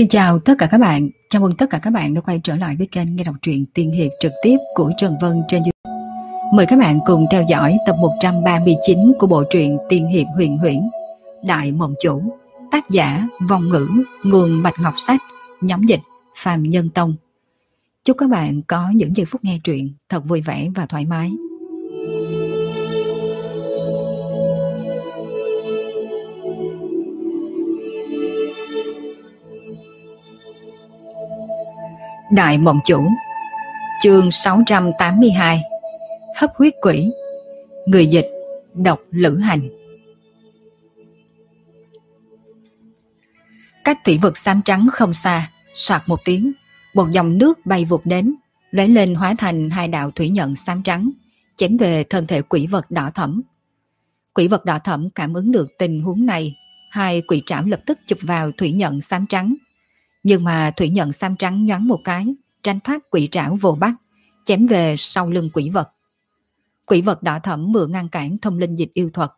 Xin chào tất cả các bạn, chào mừng tất cả các bạn đã quay trở lại với kênh nghe đọc truyện tiên hiệp trực tiếp của Trần Vân trên YouTube. Mời các bạn cùng theo dõi tập 139 của bộ truyện tiên hiệp huyền huyễn Đại Mộng Chủ, tác giả Vong Ngữ, nguồn Bạch Ngọc Sách, nhóm dịch Phạm Nhân Tông. Chúc các bạn có những giây phút nghe truyện thật vui vẻ và thoải mái. Đại Mộng Chủ Chương 682 Hấp huyết quỷ Người dịch Độc Lữ Hành Cách thủy vực xám trắng không xa Soạt một tiếng Một dòng nước bay vụt đến lóe lên hóa thành hai đạo thủy nhận xám trắng chém về thân thể quỷ vật đỏ thẫm. Quỷ vật đỏ thẫm cảm ứng được tình huống này, hai quỷ trảo lập tức chụp vào thủy nhận xám trắng, nhưng mà thủy nhận xám trắng nhoáng một cái, tránh thoát quỷ trảo vô bắt, chém về sau lưng quỷ vật. Quỷ vật đỏ thẫm mượn ngăn cản thông linh dịch yêu thuật,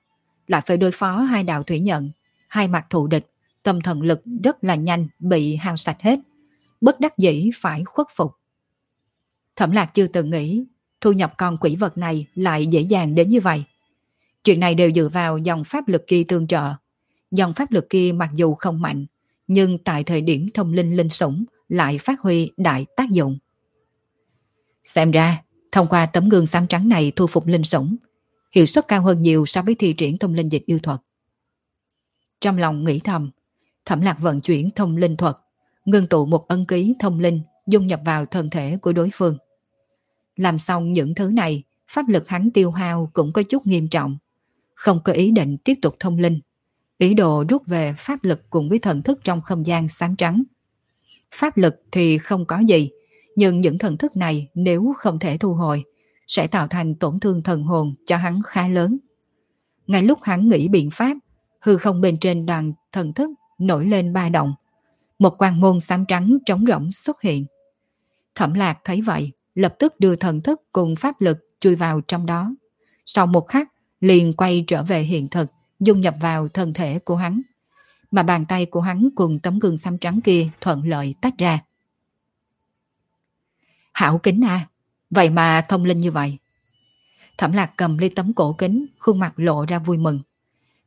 lại phải đối phó hai đạo thủy nhận, hai mặt thù địch, tâm thần lực rất là nhanh bị hao sạch hết, bất đắc dĩ phải khuất phục. Thẩm lạc chưa từng nghĩ thu nhập con quỷ vật này lại dễ dàng đến như vậy. Chuyện này đều dựa vào dòng pháp lực kia tương trợ. Dòng pháp lực kia mặc dù không mạnh, nhưng tại thời điểm thông linh linh sủng lại phát huy đại tác dụng. Xem ra, thông qua tấm gương xám trắng này thu phục linh sủng, hiệu suất cao hơn nhiều so với thi triển thông linh dịch yêu thuật. Trong lòng nghĩ thầm, thẩm lạc vận chuyển thông linh thuật, ngưng tụ một ân ký thông linh dung nhập vào thân thể của đối phương. Làm xong những thứ này, pháp lực hắn tiêu hao cũng có chút nghiêm trọng. Không có ý định tiếp tục thông linh ý đồ rút về pháp lực cùng với thần thức trong không gian sáng trắng. Pháp lực thì không có gì, nhưng những thần thức này nếu không thể thu hồi, sẽ tạo thành tổn thương thần hồn cho hắn khá lớn. Ngay lúc hắn nghĩ biện pháp, hư không bên trên đoàn thần thức nổi lên ba động. Một quan môn xám trắng trống rỗng xuất hiện. Thẩm lạc thấy vậy, lập tức đưa thần thức cùng pháp lực chui vào trong đó. Sau một khắc, liền quay trở về hiện thực, dung nhập vào thân thể của hắn. Mà bàn tay của hắn cùng tấm gương xăm trắng kia thuận lợi tách ra. Hảo kính à, vậy mà thông linh như vậy. Thẩm lạc cầm ly tấm cổ kính, khuôn mặt lộ ra vui mừng.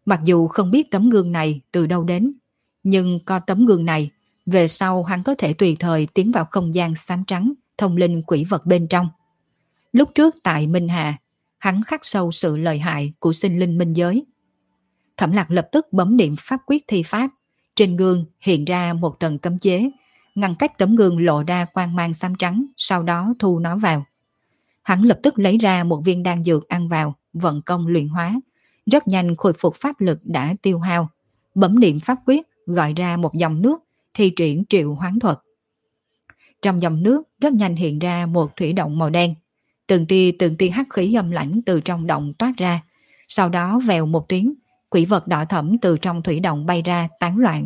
Mặc dù không biết tấm gương này từ đâu đến, nhưng có tấm gương này, về sau hắn có thể tùy thời tiến vào không gian xám trắng, thông linh quỷ vật bên trong. Lúc trước tại Minh Hà, hắn khắc sâu sự lợi hại của sinh linh minh giới, Thẩm lạc lập tức bấm niệm pháp quyết thi pháp. Trên gương hiện ra một tầng cấm chế, ngăn cách tấm gương lộ ra quang mang xám trắng, sau đó thu nó vào. Hắn lập tức lấy ra một viên đan dược ăn vào, vận công luyện hóa. Rất nhanh khôi phục pháp lực đã tiêu hao. Bấm niệm pháp quyết, gọi ra một dòng nước, thi triển triệu hoán thuật. Trong dòng nước rất nhanh hiện ra một thủy động màu đen. Từng tia từng tia hắc khí âm lãnh từ trong động toát ra. Sau đó vèo một tiếng, quỷ vật đỏ thẫm từ trong thủy động bay ra tán loạn,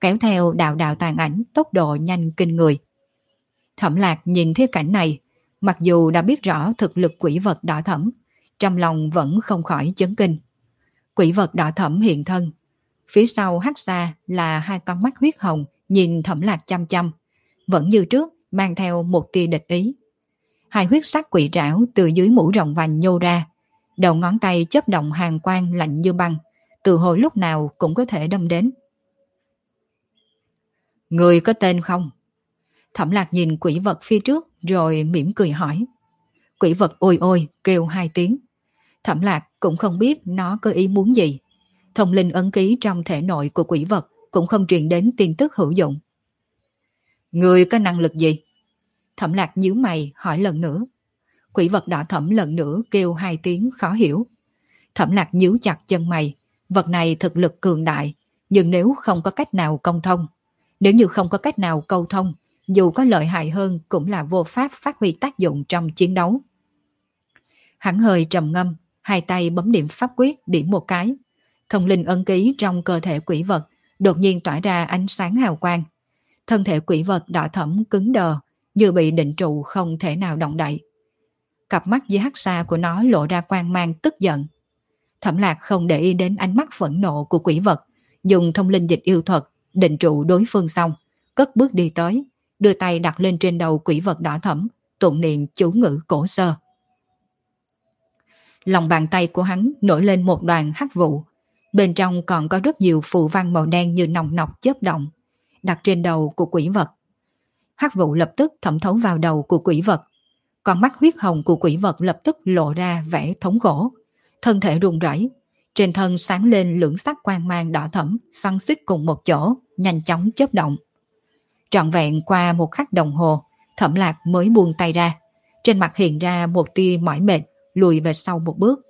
kéo theo đạo đạo tàn ảnh tốc độ nhanh kinh người. Thẩm lạc nhìn thấy cảnh này, mặc dù đã biết rõ thực lực quỷ vật đỏ thẫm, trong lòng vẫn không khỏi chấn kinh. Quỷ vật đỏ thẫm hiện thân, phía sau hắt xa là hai con mắt huyết hồng nhìn thẩm lạc chăm chăm, vẫn như trước mang theo một tia địch ý. Hai huyết sắc quỷ trảo từ dưới mũ rồng vành nhô ra, đầu ngón tay chấp động hàng quang lạnh như băng, từ hồi lúc nào cũng có thể đâm đến. Người có tên không? Thẩm lạc nhìn quỷ vật phía trước rồi mỉm cười hỏi. Quỷ vật ôi ôi kêu hai tiếng. Thẩm lạc cũng không biết nó có ý muốn gì. Thông linh ấn ký trong thể nội của quỷ vật cũng không truyền đến tin tức hữu dụng. Người có năng lực gì? Thẩm lạc nhíu mày hỏi lần nữa. Quỷ vật đỏ thẩm lần nữa kêu hai tiếng khó hiểu. Thẩm lạc nhíu chặt chân mày, Vật này thực lực cường đại, nhưng nếu không có cách nào công thông, nếu như không có cách nào câu thông, dù có lợi hại hơn cũng là vô pháp phát huy tác dụng trong chiến đấu. Hắn hơi trầm ngâm, hai tay bấm điểm pháp quyết điểm một cái. Thông linh ân ký trong cơ thể quỷ vật đột nhiên tỏa ra ánh sáng hào quang. Thân thể quỷ vật đỏ thẫm cứng đờ, như bị định trụ không thể nào động đậy. Cặp mắt dưới hắc xa của nó lộ ra quang mang tức giận. Thẩm lạc không để ý đến ánh mắt phẫn nộ của quỷ vật, dùng thông linh dịch yêu thuật, định trụ đối phương xong, cất bước đi tới, đưa tay đặt lên trên đầu quỷ vật đỏ thẫm, tụng niệm chú ngữ cổ sơ. Lòng bàn tay của hắn nổi lên một đoàn hắc vụ, bên trong còn có rất nhiều phù văn màu đen như nòng nọc chớp động, đặt trên đầu của quỷ vật. Hắc vụ lập tức thẩm thấu vào đầu của quỷ vật, con mắt huyết hồng của quỷ vật lập tức lộ ra vẻ thống khổ, thân thể run rẩy, trên thân sáng lên lưỡng sắc quang mang đỏ thẫm, xoắn xít cùng một chỗ, nhanh chóng chớp động. Trọn vẹn qua một khắc đồng hồ, thẩm lạc mới buông tay ra. Trên mặt hiện ra một tia mỏi mệt, lùi về sau một bước.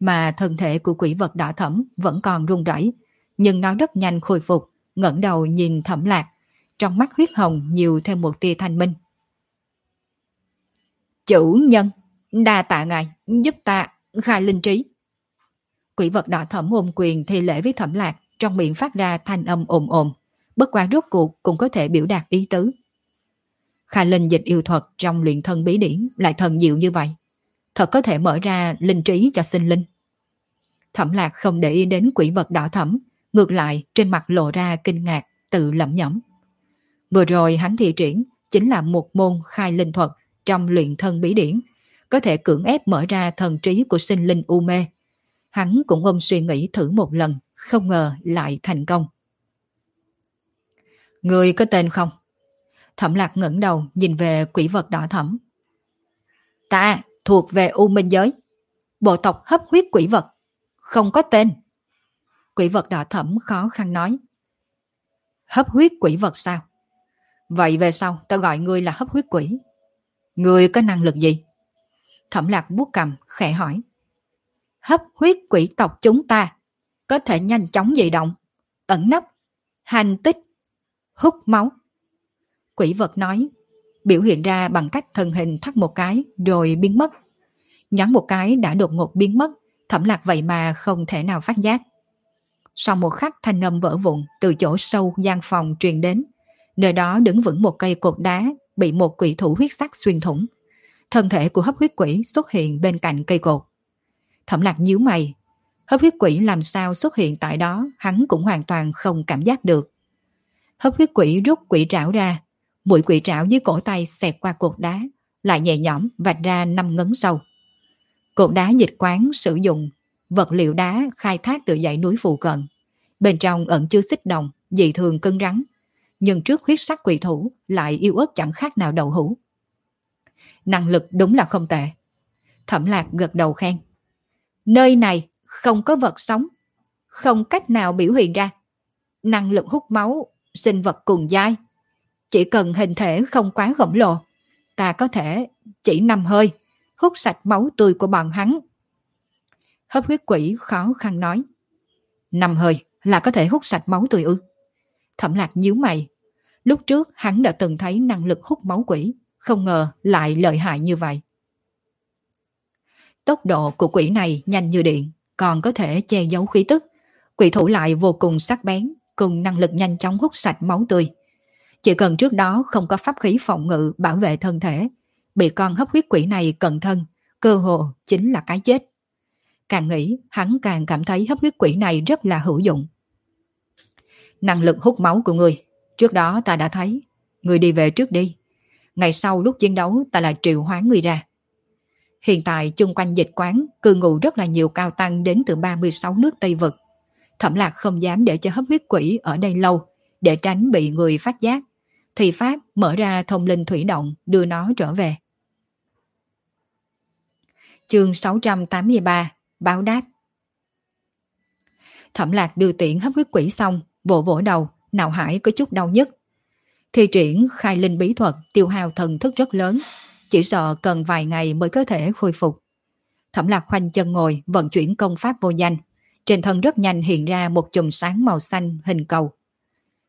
Mà thân thể của quỷ vật đỏ thẫm vẫn còn run rẩy, nhưng nó rất nhanh khôi phục, ngẩng đầu nhìn thẩm lạc. Trong mắt huyết hồng nhiều thêm một tia thanh minh. Chủ nhân, đa tạ ngài, giúp ta khai linh trí. Quỷ vật đỏ thẩm ôm quyền thi lễ với thẩm lạc, trong miệng phát ra thanh âm ồm ồm. Bất quá rốt cuộc cũng có thể biểu đạt ý tứ. Khai linh dịch yêu thuật trong luyện thân bí điển lại thần diệu như vậy. Thật có thể mở ra linh trí cho sinh linh. Thẩm lạc không để ý đến quỷ vật đỏ thẩm, ngược lại trên mặt lộ ra kinh ngạc, tự lẩm nhẩm. Vừa rồi hắn thị triển chính là một môn khai linh thuật trong luyện thân bí điển, có thể cưỡng ép mở ra thần trí của sinh linh u mê. Hắn cũng ôm suy nghĩ thử một lần, không ngờ lại thành công. Người có tên không? Thẩm lạc ngẩng đầu nhìn về quỷ vật đỏ thẩm. Ta thuộc về U Minh Giới, bộ tộc hấp huyết quỷ vật, không có tên. Quỷ vật đỏ thẩm khó khăn nói. Hấp huyết quỷ vật sao? Vậy về sau ta gọi ngươi là hấp huyết quỷ. Ngươi có năng lực gì? Thẩm lạc buốt cầm, khẽ hỏi. Hấp huyết quỷ tộc chúng ta có thể nhanh chóng di động, ẩn nấp, hành tích, hút máu. Quỷ vật nói, biểu hiện ra bằng cách thân hình thắt một cái rồi biến mất. Nhắn một cái đã đột ngột biến mất, thẩm lạc vậy mà không thể nào phát giác. Sau một khắc thanh âm vỡ vụn từ chỗ sâu gian phòng truyền đến, nơi đó đứng vững một cây cột đá bị một quỷ thủ huyết sắc xuyên thủng. Thân thể của hấp huyết quỷ xuất hiện bên cạnh cây cột. Thẩm lạc nhíu mày, hấp huyết quỷ làm sao xuất hiện tại đó hắn cũng hoàn toàn không cảm giác được. Hấp huyết quỷ rút quỷ trảo ra, mũi quỷ trảo dưới cổ tay xẹt qua cột đá, lại nhẹ nhõm vạch ra năm ngấn sâu. Cột đá dịch quán sử dụng vật liệu đá khai thác từ dãy núi phụ cận. Bên trong ẩn chứa xích đồng, dị thường cân rắn. Nhưng trước huyết sắc quỷ thủ lại yêu ớt chẳng khác nào đầu hũ. Năng lực đúng là không tệ. Thẩm lạc gật đầu khen. Nơi này không có vật sống, không cách nào biểu hiện ra. Năng lực hút máu, sinh vật cùng dai. Chỉ cần hình thể không quá khổng lồ, ta có thể chỉ nằm hơi, hút sạch máu tươi của bọn hắn. Hấp huyết quỷ khó khăn nói. Nằm hơi là có thể hút sạch máu tươi ư. Thẩm lạc nhíu mày. Lúc trước hắn đã từng thấy năng lực hút máu quỷ, không ngờ lại lợi hại như vậy. Tốc độ của quỷ này nhanh như điện, còn có thể che giấu khí tức. Quỷ thủ lại vô cùng sắc bén, cùng năng lực nhanh chóng hút sạch máu tươi. Chỉ cần trước đó không có pháp khí phòng ngự bảo vệ thân thể, bị con hấp huyết quỷ này cận thân, cơ hồ chính là cái chết. Càng nghĩ, hắn càng cảm thấy hấp huyết quỷ này rất là hữu dụng. Năng lực hút máu của người, trước đó ta đã thấy. Người đi về trước đi. Ngày sau lúc chiến đấu ta lại triệu hoán người ra. Hiện tại chung quanh dịch quán cư ngụ rất là nhiều cao tăng đến từ 36 nước Tây Vực. Thẩm lạc không dám để cho hấp huyết quỷ ở đây lâu để tránh bị người phát giác. Thì Pháp mở ra thông linh thủy động đưa nó trở về. Chương 683 Báo đáp Thẩm lạc đưa tiễn hấp huyết quỷ xong, vỗ vỗ đầu, nào hải có chút đau nhất. Thi triển khai linh bí thuật tiêu hao thần thức rất lớn, chỉ sợ cần vài ngày mới có thể khôi phục. Thẩm lạc khoanh chân ngồi vận chuyển công pháp vô danh. Trên thân rất nhanh hiện ra một chùm sáng màu xanh hình cầu.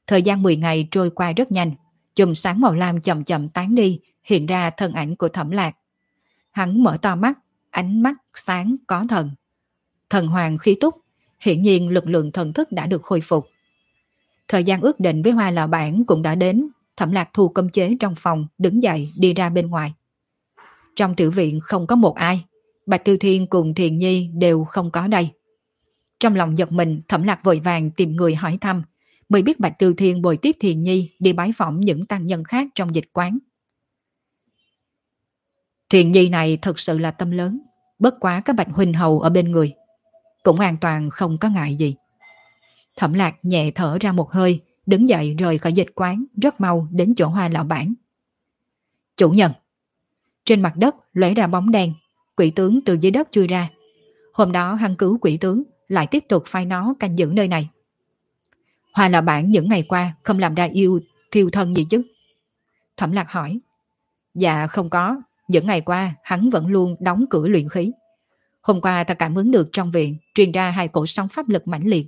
Thời gian 10 ngày trôi qua rất nhanh. Chùm sáng màu lam chậm chậm tán đi, hiện ra thân ảnh của thẩm lạc. Hắn mở to mắt, ánh mắt sáng có thần. Thần hoàng khí túc, hiển nhiên lực lượng thần thức đã được khôi phục. Thời gian ước định với hoa lão bản cũng đã đến, thẩm lạc thu cơm chế trong phòng, đứng dậy đi ra bên ngoài. Trong tiểu viện không có một ai, Bạch Tiêu Thiên cùng Thiền Nhi đều không có đây. Trong lòng giật mình, thẩm lạc vội vàng tìm người hỏi thăm, mới biết Bạch Tiêu Thiên bồi tiếp Thiền Nhi đi bái phỏng những tăng nhân khác trong dịch quán. Thiền Nhi này thật sự là tâm lớn, bất quá các Bạch Huynh Hầu ở bên người. Cũng an toàn không có ngại gì. Thẩm lạc nhẹ thở ra một hơi, đứng dậy rời khỏi dịch quán, rất mau đến chỗ hoa lão bản. Chủ nhân! Trên mặt đất lóe ra bóng đen, quỷ tướng từ dưới đất chui ra. Hôm đó hắn cứu quỷ tướng, lại tiếp tục phai nó canh giữ nơi này. Hoa lão bản những ngày qua không làm ra yêu thiêu thân gì chứ? Thẩm lạc hỏi. Dạ không có, những ngày qua hắn vẫn luôn đóng cửa luyện khí. Hôm qua ta cảm ứng được trong viện truyền ra hai cổ sóng pháp lực mãnh liệt.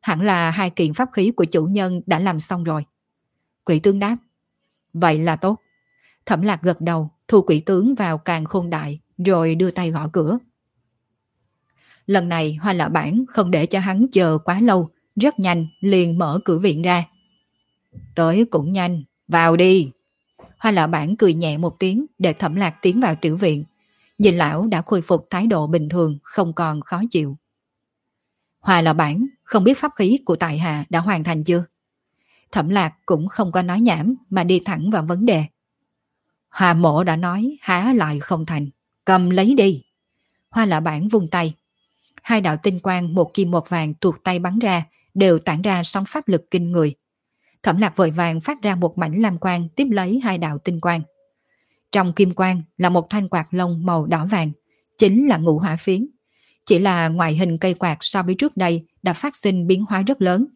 Hẳn là hai kiện pháp khí của chủ nhân đã làm xong rồi. Quỷ tướng đáp. Vậy là tốt. Thẩm lạc gật đầu, thu quỷ tướng vào càng khôn đại, rồi đưa tay gõ cửa. Lần này hoa lạ bản không để cho hắn chờ quá lâu, rất nhanh liền mở cửa viện ra. Tới cũng nhanh, vào đi. Hoa lạ bản cười nhẹ một tiếng để thẩm lạc tiến vào tiểu viện. Nhìn lão đã khôi phục thái độ bình thường, không còn khó chịu. Hòa lạ bản không biết pháp khí của tại hạ đã hoàn thành chưa? Thẩm lạc cũng không có nói nhảm mà đi thẳng vào vấn đề. Hòa mộ đã nói há lại không thành. Cầm lấy đi. Hoa lạ bản vung tay. Hai đạo tinh quang một kim một vàng tuột tay bắn ra đều tản ra sóng pháp lực kinh người. Thẩm lạc vội vàng phát ra một mảnh lam quang tiếp lấy hai đạo tinh quang. Trong kim quang là một thanh quạt lông màu đỏ vàng, chính là ngũ hỏa phiến. Chỉ là ngoại hình cây quạt so với trước đây đã phát sinh biến hóa rất lớn.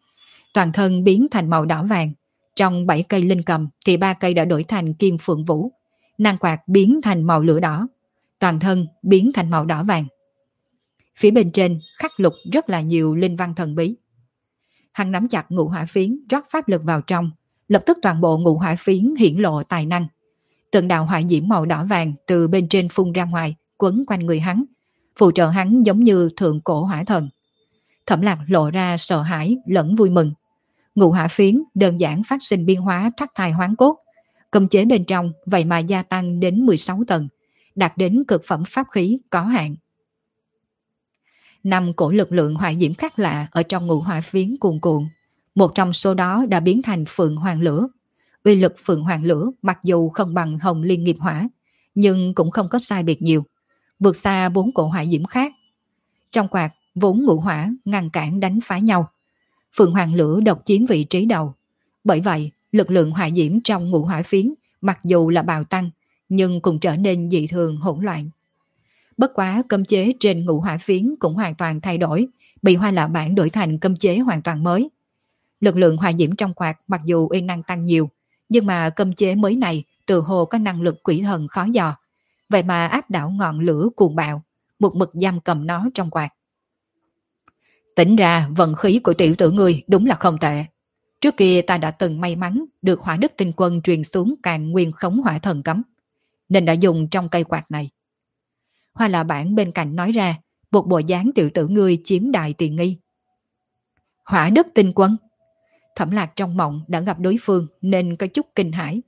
Toàn thân biến thành màu đỏ vàng. Trong 7 cây linh cầm thì ba cây đã đổi thành kim phượng vũ. Nàng quạt biến thành màu lửa đỏ. Toàn thân biến thành màu đỏ vàng. Phía bên trên khắc lục rất là nhiều linh văn thần bí. Hắn nắm chặt ngũ hỏa phiến rót pháp lực vào trong, lập tức toàn bộ ngũ hỏa phiến hiển lộ tài năng. Từng đạo hỏa diễm màu đỏ vàng từ bên trên phun ra ngoài, quấn quanh người hắn, phụ trợ hắn giống như thượng cổ hỏa thần. Thẩm lạc lộ ra sợ hãi lẫn vui mừng. ngụ hỏa phiến đơn giản phát sinh biên hóa thoát thai hoán cốt. Cầm chế bên trong vậy mà gia tăng đến 16 tầng, đạt đến cực phẩm pháp khí có hạn. Năm cổ lực lượng hỏa diễm khác lạ ở trong ngụ hỏa phiến cuồn cuộn. Một trong số đó đã biến thành phượng hoàng lửa. Uy lực phượng hoàng lửa mặc dù không bằng hồng liên nghiệp hỏa, nhưng cũng không có sai biệt nhiều. Vượt xa bốn cổ hỏa diễm khác. Trong quạt, vốn ngũ hỏa ngăn cản đánh phá nhau. Phượng hoàng lửa độc chiếm vị trí đầu. Bởi vậy, lực lượng hỏa diễm trong ngũ hỏa phiến mặc dù là bào tăng, nhưng cũng trở nên dị thường hỗn loạn. Bất quá cấm chế trên ngũ hỏa phiến cũng hoàn toàn thay đổi, bị hoa lạ bản đổi thành cấm chế hoàn toàn mới. Lực lượng hỏa diễm trong quạt mặc dù uy năng tăng nhiều, nhưng mà cấm chế mới này từ hồ có năng lực quỷ thần khó dò. Vậy mà áp đảo ngọn lửa cuồng bạo, một mực giam cầm nó trong quạt. Tính ra vận khí của tiểu tử người đúng là không tệ. Trước kia ta đã từng may mắn được hỏa đức tinh quân truyền xuống càng nguyên khống hỏa thần cấm, nên đã dùng trong cây quạt này. Hoa là bản bên cạnh nói ra, một bộ dáng tiểu tử ngươi chiếm đại tiền nghi. Hỏa đức tinh quân. Thẩm lạc trong mộng đã gặp đối phương nên có chút kinh hãi.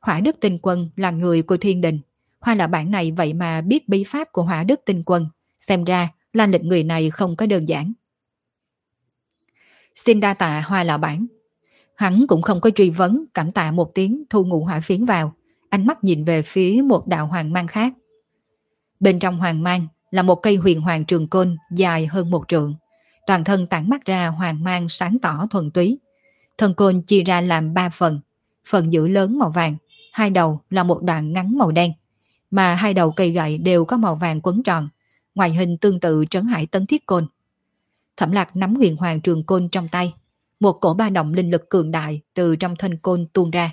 Hỏa đức tinh quân là người của thiên đình. Hoa là bản này vậy mà biết bí pháp của hỏa đức tinh quân. Xem ra lan lịch người này không có đơn giản. Xin đa tạ hoa lão bản. Hắn cũng không có truy vấn, cảm tạ một tiếng thu ngụ hỏa phiến vào. Ánh mắt nhìn về phía một đạo hoàng mang khác. Bên trong hoàng mang là một cây huyền hoàng trường côn dài hơn một trượng. Toàn thân tản mắt ra hoàng mang sáng tỏ thuần túy. Thân côn chia ra làm ba phần. Phần giữ lớn màu vàng, hai đầu là một đoạn ngắn màu đen. Mà hai đầu cây gậy đều có màu vàng quấn tròn. Ngoài hình tương tự trấn hải tấn thiết côn. Thẩm lạc nắm huyền hoàng trường côn trong tay. Một cổ ba động linh lực cường đại từ trong thân côn tuôn ra.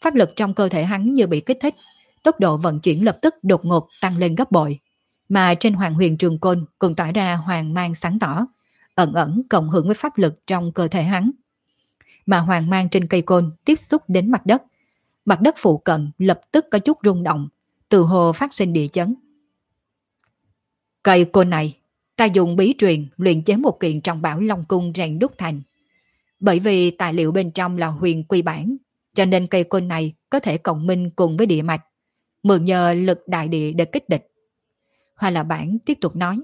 Pháp lực trong cơ thể hắn như bị kích thích, tốc độ vận chuyển lập tức đột ngột tăng lên gấp bội. Mà trên hoàng huyền trường côn cũng tỏa ra hoàng mang sáng tỏ, ẩn ẩn cộng hưởng với pháp lực trong cơ thể hắn. Mà hoàng mang trên cây côn tiếp xúc đến mặt đất. Mặt đất phụ cận lập tức có chút rung động, từ hồ phát sinh địa chấn. Cây côn này, ta dùng bí truyền luyện chế một kiện trong bảo Long Cung rèn đúc thành. Bởi vì tài liệu bên trong là huyền quy bản, cho nên cây côn này có thể cộng minh cùng với địa mạch, mượn nhờ lực đại địa để kích địch. Hoa là bản tiếp tục nói.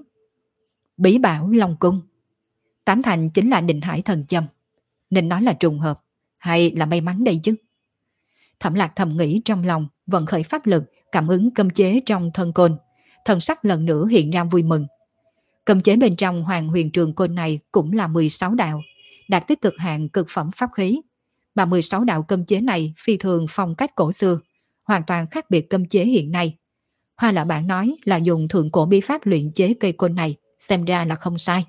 Bí bảo Long Cung. Tám thành chính là định hải thần châm. nên nói là trùng hợp, hay là may mắn đây chứ? Thẩm lạc thầm nghĩ trong lòng, vận khởi pháp lực, cảm ứng cấm chế trong thân côn. Thần sắc lần nữa hiện ra vui mừng. Cấm chế bên trong hoàng huyền trường côn này cũng là 16 đạo, đạt tới cực hạn cực phẩm pháp khí. Mà 16 đạo cấm chế này phi thường phong cách cổ xưa, hoàn toàn khác biệt cấm chế hiện nay. Hoa lạ bạn nói là dùng thượng cổ bí pháp luyện chế cây côn này, xem ra là không sai.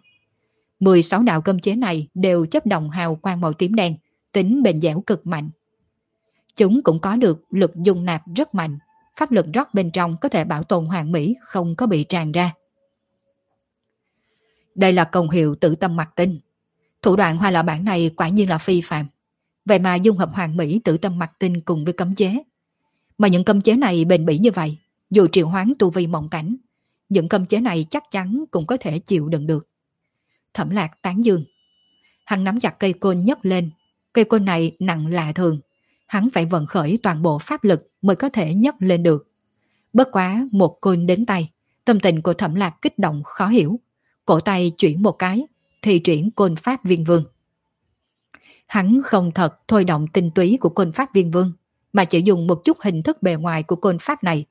16 đạo cấm chế này đều chấp đồng hào quang màu tím đen, tính bền dẻo cực mạnh. Chúng cũng có được lực dung nạp rất mạnh, pháp lực rót bên trong có thể bảo tồn hoàn mỹ không có bị tràn ra. Đây là công hiệu tự tâm mặt tinh. Thủ đoạn hoa lọ bản này quả nhiên là phi phạm. Vậy mà dung hợp hoàng mỹ tự tâm mặt tinh cùng với cấm chế. Mà những cấm chế này bền bỉ như vậy, dù triệu hoán tu vi mộng cảnh, những cấm chế này chắc chắn cũng có thể chịu đựng được. Thẩm lạc tán dương. Hắn nắm chặt cây côn nhấc lên. Cây côn này nặng lạ thường. Hắn phải vận khởi toàn bộ pháp lực mới có thể nhấc lên được. Bất quá một côn đến tay, tâm tình của thẩm lạc kích động khó hiểu. Cổ tay chuyển một cái, thì chuyển côn pháp viên vương. Hắn không thật thôi động tinh túy của côn pháp viên vương, mà chỉ dùng một chút hình thức bề ngoài của côn pháp này.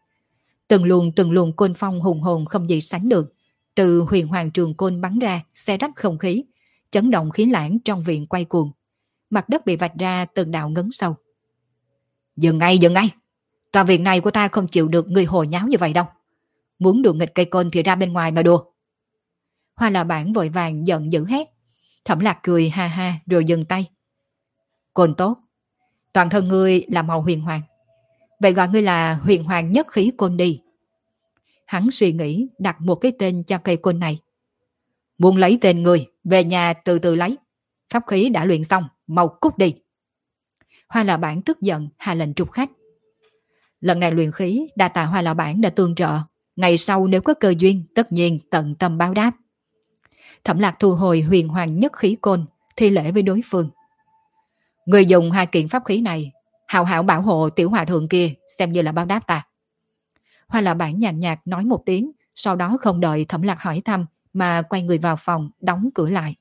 Từng luồng từng luồng côn phong hùng hồn không gì sánh được, từ huyền hoàng trường côn bắn ra, xe rách không khí, chấn động khí lãng trong viện quay cuồng. Mặt đất bị vạch ra từng đạo ngấn sâu. Dừng ngay, dừng ngay! Tòa viện này của ta không chịu được người hồ nháo như vậy đâu. Muốn đùa nghịch cây côn thì ra bên ngoài mà đùa. Hoa là bản vội vàng giận dữ hét. Thẩm lạc cười ha ha rồi dừng tay. Côn tốt. Toàn thân ngươi là màu huyền hoàng. Vậy gọi ngươi là huyền hoàng nhất khí côn đi. Hắn suy nghĩ đặt một cái tên cho cây côn này. Muốn lấy tên người, về nhà từ từ lấy. Pháp khí đã luyện xong, mau cút đi. Hoa lão bản tức giận, hạ lệnh trục khách. Lần này luyện khí, đa tạ hoa lão bản đã tương trợ. Ngày sau nếu có cơ duyên, tất nhiên tận tâm báo đáp. Thẩm lạc thu hồi huyền hoàng nhất khí côn, thi lễ với đối phương. Người dùng hai kiện pháp khí này, hào hảo bảo hộ tiểu hòa thượng kia, xem như là báo đáp ta. Hoa Lão bản nhàn nhạt nói một tiếng, sau đó không đợi thẩm lạc hỏi thăm, mà quay người vào phòng, đóng cửa lại.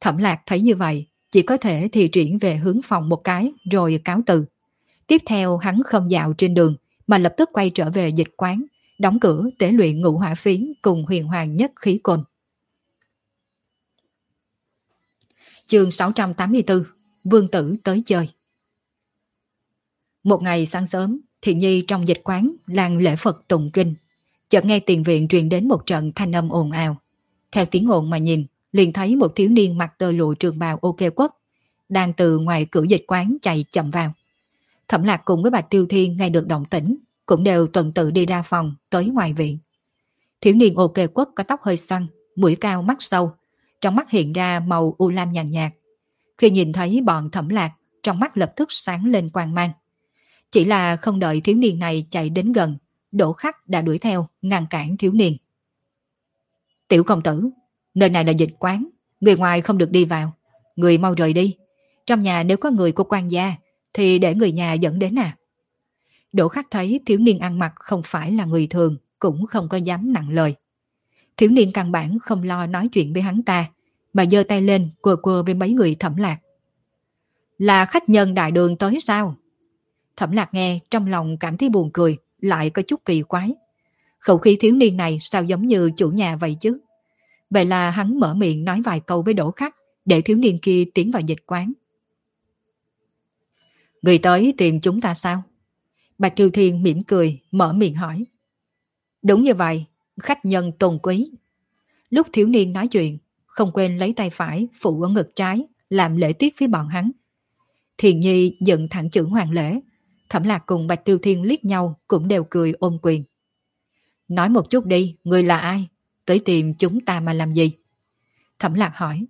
Thẩm lạc thấy như vậy, chỉ có thể thì triển về hướng phòng một cái, rồi cáo từ. Tiếp theo hắn không dạo trên đường, mà lập tức quay trở về dịch quán, đóng cửa tế luyện ngũ hỏa phiến cùng huyền hoàng nhất khí cồn. Chương 684 Vương tử tới chơi Một ngày sáng sớm, Thiện Nhi trong dịch quán làng lễ Phật tụng kinh. Chợt nghe tiền viện truyền đến một trận thanh âm ồn ào. Theo tiếng ồn mà nhìn, liền thấy một thiếu niên mặc tơ lụa trường bào ok quốc, đang từ ngoài cửa dịch quán chạy chậm vào. Thẩm lạc cùng với bà Tiêu Thiên ngay được động tĩnh, cũng đều tuần tự đi ra phòng, tới ngoài viện. Thiếu niên ok quốc có tóc hơi xoăn, mũi cao mắt sâu, trong mắt hiện ra màu u lam nhàn nhạt. Khi nhìn thấy bọn thẩm lạc, trong mắt lập tức sáng lên quang mang. Chỉ là không đợi thiếu niên này chạy đến gần, đổ khắc đã đuổi theo, ngăn cản thiếu niên. Tiểu công tử, nơi này là dịch quán, người ngoài không được đi vào. Người mau rời đi. Trong nhà nếu có người của quan gia, thì để người nhà dẫn đến à. Đỗ khắc thấy thiếu niên ăn mặc không phải là người thường, cũng không có dám nặng lời. Thiếu niên căn bản không lo nói chuyện với hắn ta, mà giơ tay lên quờ quờ với mấy người thẩm lạc. Là khách nhân đại đường tới sao? Thẩm lạc nghe trong lòng cảm thấy buồn cười, lại có chút kỳ quái. Khẩu khí thiếu niên này sao giống như chủ nhà vậy chứ? Vậy là hắn mở miệng nói vài câu với đổ khắc để thiếu niên kia tiến vào dịch quán. Người tới tìm chúng ta sao? Bạch Kiều Thiên mỉm cười, mở miệng hỏi. Đúng như vậy, khách nhân tôn quý. Lúc thiếu niên nói chuyện, không quên lấy tay phải phụ ở ngực trái, làm lễ tiết với bọn hắn. Thiền Nhi dựng thẳng chữ hoàng lễ, Thẩm Lạc cùng Bạch Tiêu Thiên liếc nhau cũng đều cười ôm quyền. Nói một chút đi, người là ai? Tới tìm chúng ta mà làm gì? Thẩm Lạc hỏi.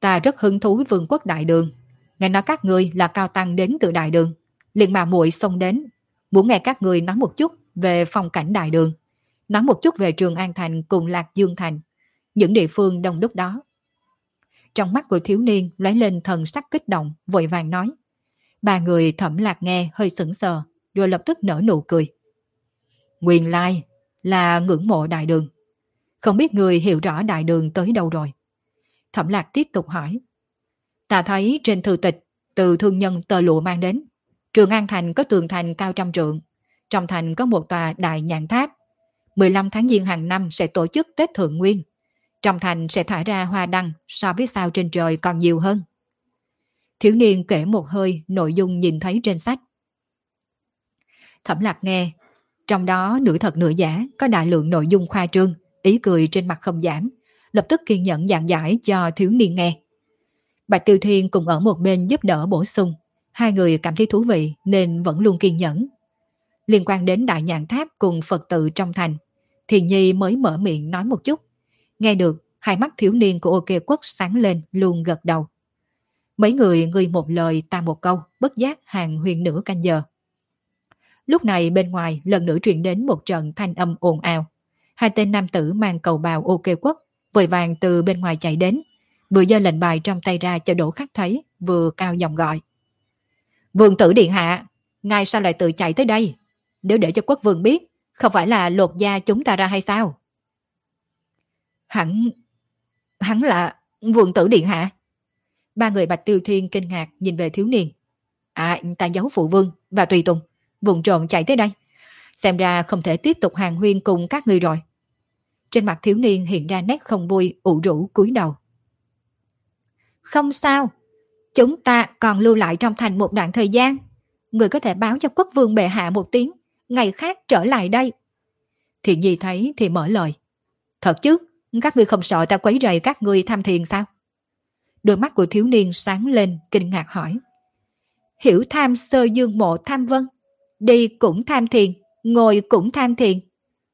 Ta rất hứng thú với vương quốc đại đường. Nghe nói các người là cao tăng đến từ đại đường. liền mà muội xông đến. Muốn nghe các người nói một chút về phong cảnh đại đường. Nói một chút về Trường An Thành cùng Lạc Dương Thành. Những địa phương đông đúc đó. Trong mắt của thiếu niên lóe lên thần sắc kích động, vội vàng nói. Ba người thẩm lạc nghe hơi sững sờ, rồi lập tức nở nụ cười. Nguyên lai là ngưỡng mộ đại đường. Không biết người hiểu rõ đại đường tới đâu rồi. Thẩm lạc tiếp tục hỏi. Ta thấy trên thư tịch từ thương nhân tờ lụa mang đến. Trường An Thành có tường thành cao trăm trượng. Trong thành có một tòa đại nhạn tháp. 15 tháng giêng hàng năm sẽ tổ chức Tết Thượng Nguyên. Trong thành sẽ thả ra hoa đăng so với sao trên trời còn nhiều hơn. Thiếu niên kể một hơi nội dung nhìn thấy trên sách. Thẩm lạc nghe, trong đó nửa thật nửa giả có đại lượng nội dung khoa trương, ý cười trên mặt không giảm, lập tức kiên nhẫn giảng giải cho thiếu niên nghe. Bạch Tiêu Thiên cùng ở một bên giúp đỡ bổ sung, hai người cảm thấy thú vị nên vẫn luôn kiên nhẫn. Liên quan đến Đại Nhạn Tháp cùng Phật tự trong thành, Thiền Nhi mới mở miệng nói một chút. Nghe được, hai mắt thiếu niên của OK Quốc sáng lên luôn gật đầu. Mấy người người một lời ta một câu, bất giác hàng huyền nửa canh giờ. Lúc này bên ngoài lần nữa truyền đến một trận thanh âm ồn ào. Hai tên nam tử mang cầu bào ô kê Quốc vội vàng từ bên ngoài chạy đến, vừa giơ lệnh bài trong tay ra cho Đỗ Khắc thấy, vừa cao giọng gọi. Vương tử điện hạ, ngài sao lại tự chạy tới đây? Nếu để cho quốc vương biết, không phải là lột da chúng ta ra hay sao? Hẳn... Hắn là vương tử điện hạ. Ba người Bạch Tiêu Thiên kinh ngạc nhìn về thiếu niên. À, ta giấu phụ vương và tùy tùng, vùng trộm chạy tới đây. Xem ra không thể tiếp tục hàng huyên cùng các người rồi. Trên mặt thiếu niên hiện ra nét không vui, ủ rũ cúi đầu. Không sao, chúng ta còn lưu lại trong thành một đoạn thời gian. Người có thể báo cho quốc vương bệ hạ một tiếng, ngày khác trở lại đây. Thiện Nhi thấy thì mở lời. Thật chứ, các ngươi không sợ ta quấy rầy các ngươi tham thiền sao? Đôi mắt của thiếu niên sáng lên, kinh ngạc hỏi. Hiểu tham sơ dương mộ tham vân, đi cũng tham thiền, ngồi cũng tham thiền,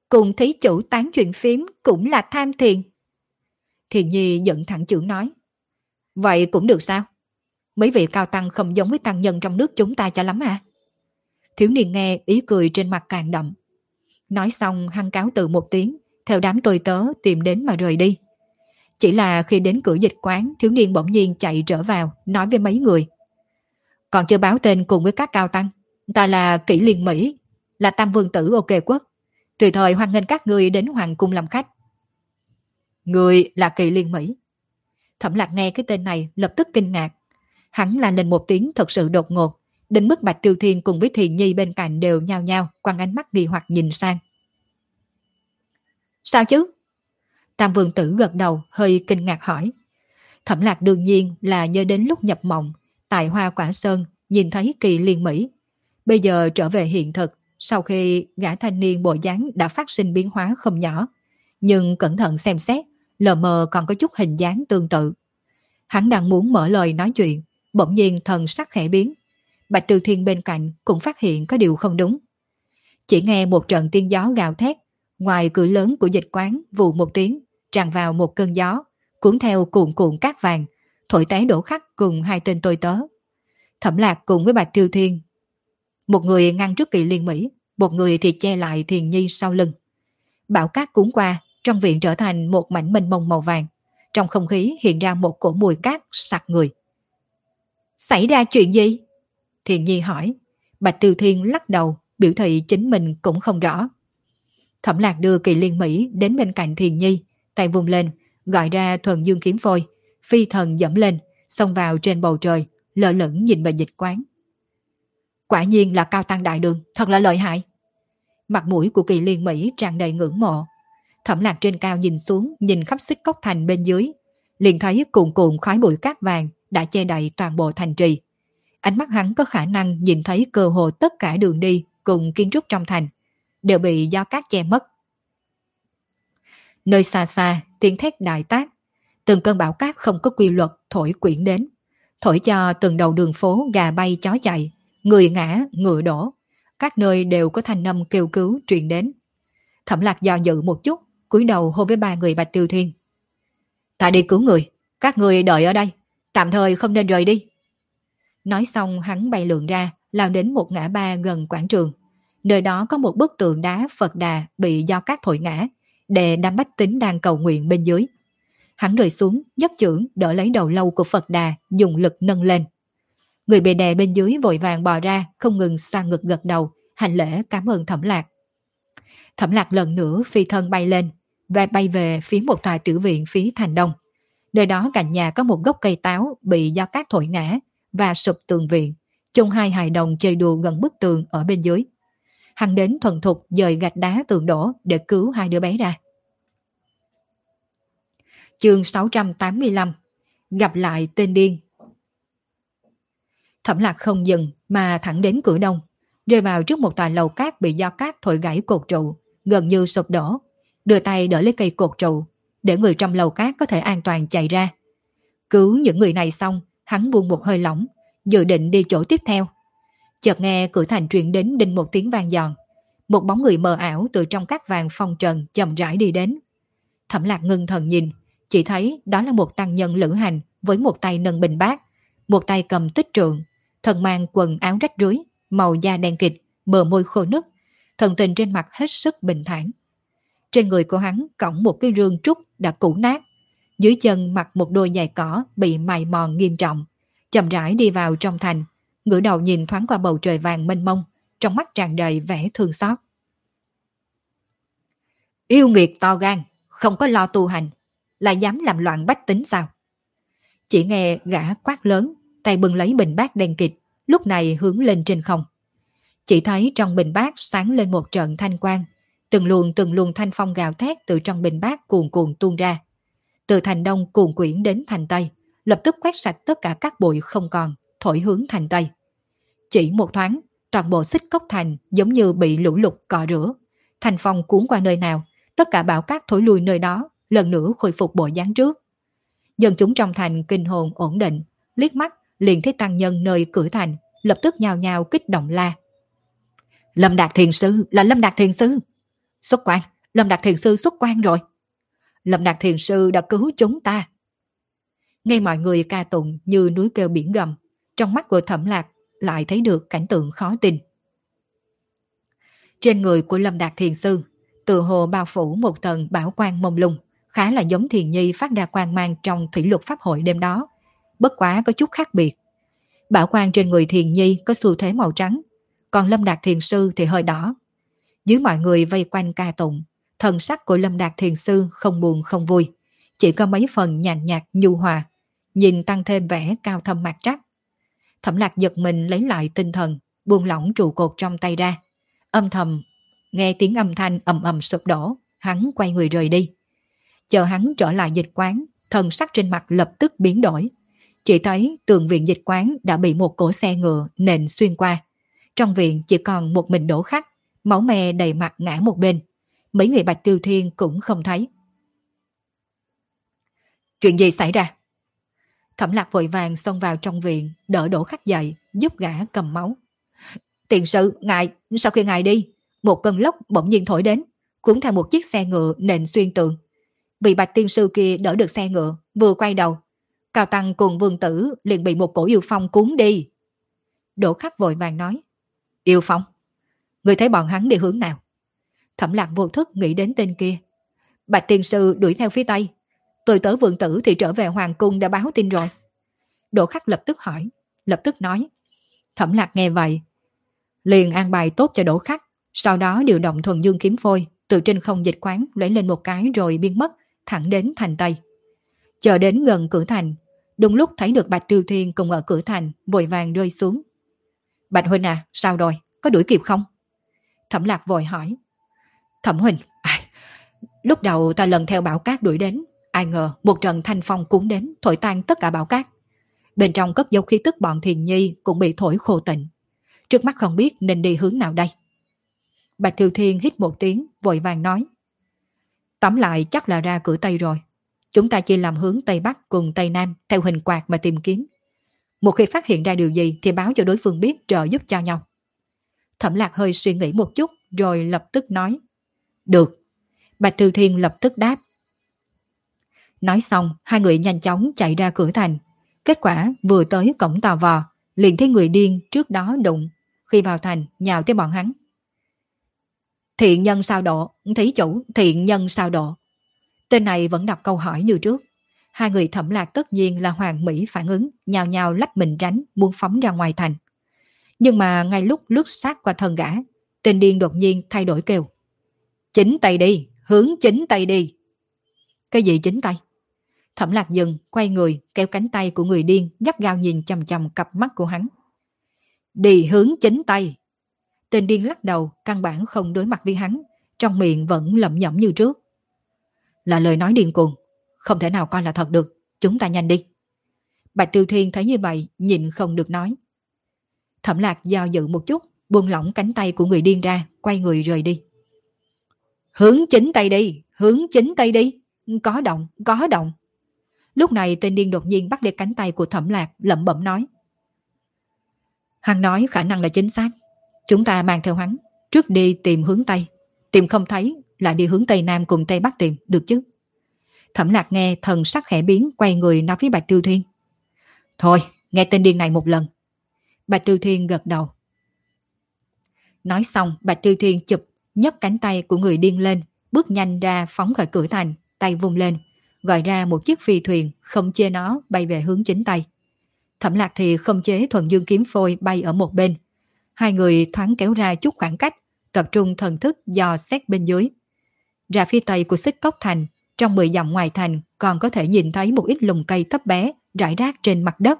cùng thí chủ tán chuyện phím cũng là tham thiền. Thiền Nhi giận thẳng chữ nói. Vậy cũng được sao? Mấy vị cao tăng không giống với tăng nhân trong nước chúng ta cho lắm à? Thiếu niên nghe ý cười trên mặt càng đậm. Nói xong hăng cáo từ một tiếng, theo đám tôi tớ tìm đến mà rời đi. Chỉ là khi đến cửa dịch quán, thiếu niên bỗng nhiên chạy trở vào, nói với mấy người. Còn chưa báo tên cùng với các cao tăng. Ta là Kỷ Liên Mỹ, là Tam Vương Tử OK Quốc. Tùy thời hoan nghênh các người đến Hoàng Cung làm khách. Người là kỳ Liên Mỹ. Thẩm lạc nghe cái tên này lập tức kinh ngạc. Hắn là lên một tiếng thật sự đột ngột, đến mức Bạch Tiêu Thiên cùng với Thiền Nhi bên cạnh đều nhao nhao, quăng ánh mắt nghi hoặc nhìn sang. Sao chứ? Tam Vương Tử gật đầu, hơi kinh ngạc hỏi. Thẩm lạc đương nhiên là nhớ đến lúc nhập mộng, tại Hoa Quả Sơn, nhìn thấy kỳ liên Mỹ. Bây giờ trở về hiện thực, sau khi gã thanh niên bộ dáng đã phát sinh biến hóa không nhỏ. Nhưng cẩn thận xem xét, lờ mờ còn có chút hình dáng tương tự. Hắn đang muốn mở lời nói chuyện, bỗng nhiên thần sắc khẽ biến. Bạch Tư Thiên bên cạnh cũng phát hiện có điều không đúng. Chỉ nghe một trận tiên gió gào thét, ngoài cửa lớn của dịch quán vụ một tiếng, tràn vào một cơn gió, cuốn theo cuộn cuộn cát vàng, thổi té đổ khắc cùng hai tên tôi tớ. Thẩm lạc cùng với Bạch Tiêu Thiên. Một người ngăn trước kỳ liên Mỹ, một người thì che lại thiền nhi sau lưng. Bão cát cuốn qua, trong viện trở thành một mảnh mênh mông màu vàng. Trong không khí hiện ra một cổ mùi cát sặc người. Xảy ra chuyện gì? Thiền Nhi hỏi. Bạch Tiêu Thiên lắc đầu, biểu thị chính mình cũng không rõ. Thẩm lạc đưa kỳ liên Mỹ đến bên cạnh Thiền Nhi, tay vùng lên, gọi ra thuần dương kiếm phôi, phi thần dẫm lên, xông vào trên bầu trời, lỡ lửng nhìn về dịch quán. Quả nhiên là cao tăng đại đường, thật là lợi hại. Mặt mũi của kỳ liên Mỹ tràn đầy ngưỡng mộ, Thẩm lạc trên cao nhìn xuống, nhìn khắp xích cốc thành bên dưới. Liền thấy cuồn cuộn khói bụi cát vàng đã che đậy toàn bộ thành trì. Ánh mắt hắn có khả năng nhìn thấy cơ hồ tất cả đường đi cùng kiến trúc trong thành, đều bị do cát che mất. Nơi xa xa, tiếng thét đại tác. Từng cơn bão cát không có quy luật thổi quyển đến. Thổi cho từng đầu đường phố gà bay chó chạy, người ngã, ngựa đổ. Các nơi đều có thanh âm kêu cứu truyền đến. Thẩm lạc do dự một chút, cúi đầu hôn với ba người Bạch Tiêu Thiên. Ta đi cứu người, các người đợi ở đây, tạm thời không nên rời đi. Nói xong hắn bay lượn ra, lao đến một ngã ba gần quảng trường. Nơi đó có một bức tượng đá Phật Đà bị do cát thổi ngã, đè đám bách tính đang cầu nguyện bên dưới. Hắn rơi xuống, nhấc chưởng đỡ lấy đầu lâu của Phật Đà, dùng lực nâng lên. Người bị đè bên dưới vội vàng bò ra, không ngừng xoa ngực gật đầu, hành lễ cảm ơn thẩm lạc. Thẩm lạc lần nữa phi thân bay lên, và bay về phía một tòa tử viện phía thành đông. Nơi đó cạnh nhà có một gốc cây táo bị do cát thổi ngã và sụp tường viện, chung hai hài đồng chơi đùa gần bức tường ở bên dưới. Hắn đến thuần thục dời gạch đá tường đổ để cứu hai đứa bé ra. Chương 685 Gặp lại tên điên Thẩm lạc không dừng mà thẳng đến cửa đông, rơi vào trước một tòa lầu cát bị do cát thổi gãy cột trụ, gần như sụp đổ. Đưa tay đỡ lấy cây cột trụ, để người trong lầu cát có thể an toàn chạy ra. Cứu những người này xong, hắn buông một hơi lỏng, dự định đi chỗ tiếp theo. Chợt nghe cửa thành truyền đến đinh một tiếng vang giòn. Một bóng người mờ ảo từ trong các vàng phong trần chậm rãi đi đến. Thẩm lạc ngưng thần nhìn, chỉ thấy đó là một tăng nhân lữ hành với một tay nâng bình bát, một tay cầm tích trượng, thần mang quần áo rách rưới, màu da đen kịch, bờ môi khô nứt, thần tình trên mặt hết sức bình thản. Trên người của hắn cõng một cái rương trúc đã cũ nát, dưới chân mặc một đôi giày cỏ bị mài mòn nghiêm trọng, chậm rãi đi vào trong thành, ngửa đầu nhìn thoáng qua bầu trời vàng mênh mông, trong mắt tràn đầy vẻ thương xót. Yêu nghiệt to gan, không có lo tu hành, lại dám làm loạn bách tính sao? Chỉ nghe gã quát lớn, tay bưng lấy bình bát đen kịt, lúc này hướng lên trên không. Chỉ thấy trong bình bát sáng lên một trận thanh quang, từng luồng từng luồng thanh phong gào thét từ trong bình bát cuồn cuồn tuôn ra. Từ thành đông cuồn quyển đến thành tây, lập tức quét sạch tất cả các bụi không còn, thổi hướng thành tây. Chỉ một thoáng, toàn bộ xích cốc thành giống như bị lũ lụt cọ rửa. Thành phong cuốn qua nơi nào, tất cả bão cát thổi lui nơi đó, lần nữa khôi phục bộ dáng trước. Dân chúng trong thành kinh hồn ổn định, liếc mắt liền thấy tăng nhân nơi cửa thành, lập tức nhào nhào kích động la. Lâm Đạt Thiền Sư là Lâm Đạt Thiền Sư. Xuất quan, Lâm Đạt Thiền Sư xuất quan rồi. Lâm Đạt Thiền Sư đã cứu chúng ta. Nghe mọi người ca tụng như núi kêu biển gầm, trong mắt của thẩm lạc lại thấy được cảnh tượng khó tin. Trên người của Lâm Đạt Thiền Sư, từ hồ bao phủ một tầng bảo quan mông lung, khá là giống thiền nhi phát ra quang mang trong thủy luật pháp hội đêm đó. Bất quá có chút khác biệt. Bảo quan trên người thiền nhi có xu thế màu trắng, còn Lâm Đạt Thiền Sư thì hơi đỏ. Dưới mọi người vây quanh ca tụng, thần sắc của Lâm Đạt Thiền Sư không buồn không vui, chỉ có mấy phần nhàn nhạt nhu hòa, nhìn tăng thêm vẻ cao thâm mặt trắc. Thẩm lạc giật mình lấy lại tinh thần, buông lỏng trụ cột trong tay ra. Âm thầm, nghe tiếng âm thanh ầm ầm sụp đổ, hắn quay người rời đi. Chờ hắn trở lại dịch quán, thần sắc trên mặt lập tức biến đổi. Chỉ thấy tường viện dịch quán đã bị một cổ xe ngựa nện xuyên qua. Trong viện chỉ còn một mình đổ khách, máu me đầy mặt ngã một bên. Mấy người bạch tiêu thiên cũng không thấy. Chuyện gì xảy ra? Thẩm lạc vội vàng xông vào trong viện, đỡ đổ khách dậy, giúp gã cầm máu. Tiền sự, ngài, sau khi ngài đi, một cơn lốc bỗng nhiên thổi đến, cuốn theo một chiếc xe ngựa nền xuyên tường. Vị bạch tiên sư kia đỡ được xe ngựa, vừa quay đầu. Cao Tăng cùng vương tử liền bị một cổ yêu phong cuốn đi. Đỗ khắc vội vàng nói. Yêu phong? Người thấy bọn hắn đi hướng nào? Thẩm lạc vô thức nghĩ đến tên kia. Bạch tiên sư đuổi theo phía tây. Tôi tới vương tử thì trở về hoàng cung đã báo tin rồi. Đỗ khắc lập tức hỏi, lập tức nói. Thẩm lạc nghe vậy. Liền an bài tốt cho đỗ khắc. Sau đó điều động thuần dương kiếm phôi từ trên không dịch quán lấy lên một cái rồi biến mất thẳng đến thành Tây. Chờ đến gần cửa thành, đúng lúc thấy được Bạch Tiêu Thiên cùng ở cửa thành vội vàng rơi xuống. Bạch Huynh à, sao rồi? Có đuổi kịp không? Thẩm Lạc vội hỏi. Thẩm Huynh, ai? lúc đầu ta lần theo bảo cát đuổi đến, ai ngờ một trận thanh phong cuốn đến thổi tan tất cả bảo cát. Bên trong cất dấu khí tức bọn thiền nhi cũng bị thổi khô tịnh. Trước mắt không biết nên đi hướng nào đây. Bạch Thiều Thiên hít một tiếng, vội vàng nói. Tóm lại chắc là ra cửa Tây rồi. Chúng ta chia làm hướng Tây Bắc cùng Tây Nam theo hình quạt mà tìm kiếm. Một khi phát hiện ra điều gì thì báo cho đối phương biết trợ giúp cho nhau. Thẩm lạc hơi suy nghĩ một chút rồi lập tức nói. Được. Bạch Thư Thiên lập tức đáp. Nói xong, hai người nhanh chóng chạy ra cửa thành. Kết quả vừa tới cổng tàu vò, liền thấy người điên trước đó đụng. Khi vào thành, nhào tới bọn hắn. Thiện nhân sao độ, thí chủ, thiện nhân sao độ. Tên này vẫn đọc câu hỏi như trước. Hai người thẩm lạc tất nhiên là hoàng mỹ phản ứng, nhào nhào lách mình tránh, muốn phóng ra ngoài thành. Nhưng mà ngay lúc lướt sát qua thân gã, tên điên đột nhiên thay đổi kêu. Chính tay đi, hướng chính tay đi. Cái gì chính tay? Thẩm lạc dừng, quay người, kéo cánh tay của người điên, gắt gao nhìn chầm chầm cặp mắt của hắn. Đi hướng chính tay. Tên điên lắc đầu, căn bản không đối mặt với hắn, trong miệng vẫn lẩm nhẩm như trước. Là lời nói điên cuồng, không thể nào coi là thật được, chúng ta nhanh đi. Bạch Tiêu Thiên thấy như vậy, nhịn không được nói. Thẩm lạc do dự một chút, buông lỏng cánh tay của người điên ra, quay người rời đi. Hướng chính tay đi, hướng chính tay đi. Có động, có động. Lúc này tên điên đột nhiên bắt lấy cánh tay của thẩm lạc, lẩm bẩm nói. Hắn nói khả năng là chính xác. Chúng ta mang theo hắn, trước đi tìm hướng Tây. Tìm không thấy, lại đi hướng Tây Nam cùng Tây Bắc tìm, được chứ? Thẩm lạc nghe thần sắc khẽ biến, quay người nói với Bạch Tiêu Thiên. Thôi, nghe tên điên này một lần. Bạch Tiêu Thiên gật đầu. Nói xong, Bạch Tiêu Thiên chụp, nhấc cánh tay của người điên lên, bước nhanh ra phóng khỏi cửa thành, tay vung lên, gọi ra một chiếc phi thuyền, không chê nó bay về hướng chính tay. Thẩm lạc thì không chế thuần dương kiếm phôi bay ở một bên. Hai người thoáng kéo ra chút khoảng cách, tập trung thần thức dò xét bên dưới. Ra phía tây của xích cốc thành, trong mười dặm ngoài thành còn có thể nhìn thấy một ít lùm cây thấp bé rải rác trên mặt đất.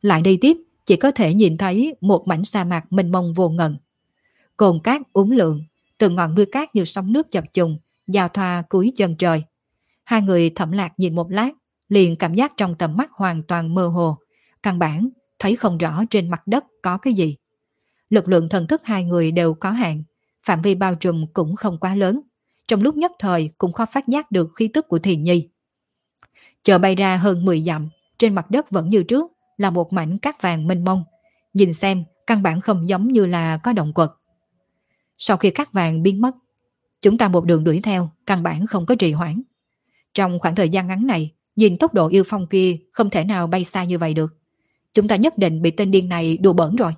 Lại đi tiếp, chỉ có thể nhìn thấy một mảnh sa mạc mênh mông vô ngần. Cồn cát uốn lượn, từng ngọn đuôi cát như sóng nước chập trùng, giao thoa cuối chân trời. Hai người thẩm lạc nhìn một lát, liền cảm giác trong tầm mắt hoàn toàn mơ hồ, căn bản thấy không rõ trên mặt đất có cái gì. Lực lượng thần thức hai người đều có hạn, phạm vi bao trùm cũng không quá lớn, trong lúc nhất thời cũng khó phát giác được khí tức của Thiền Nhi. Chờ bay ra hơn 10 dặm, trên mặt đất vẫn như trước là một mảnh cát vàng mênh mông. Nhìn xem, căn bản không giống như là có động quật. Sau khi cát vàng biến mất, chúng ta một đường đuổi theo, căn bản không có trì hoãn. Trong khoảng thời gian ngắn này, nhìn tốc độ yêu phong kia không thể nào bay xa như vậy được. Chúng ta nhất định bị tên điên này đùa bỡn rồi.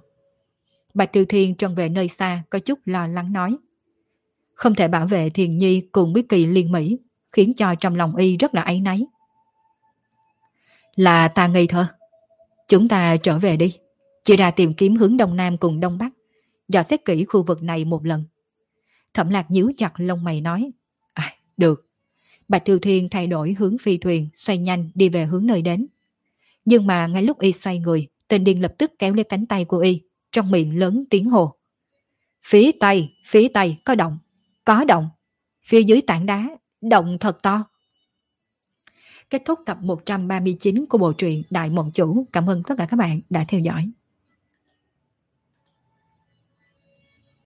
Bạch Tiêu Thiên trần về nơi xa có chút lo lắng nói. Không thể bảo vệ Thiền Nhi cùng với kỳ liên Mỹ, khiến cho trong lòng y rất là áy náy. Là ta ngây thơ. Chúng ta trở về đi. Chỉ ra tìm kiếm hướng Đông Nam cùng Đông Bắc. Dò xét kỹ khu vực này một lần. Thẩm lạc nhíu chặt lông mày nói. À, được. Bạch Tiêu Thiên thay đổi hướng phi thuyền, xoay nhanh đi về hướng nơi đến. Nhưng mà ngay lúc y xoay người, tên điên lập tức kéo lên cánh tay của y, trong miệng lớn tiếng hồ. Phía tay, phía tay, có động, có động. Phía dưới tảng đá, động thật to. Kết thúc tập 139 của bộ truyện Đại Mộng Chủ. Cảm ơn tất cả các bạn đã theo dõi.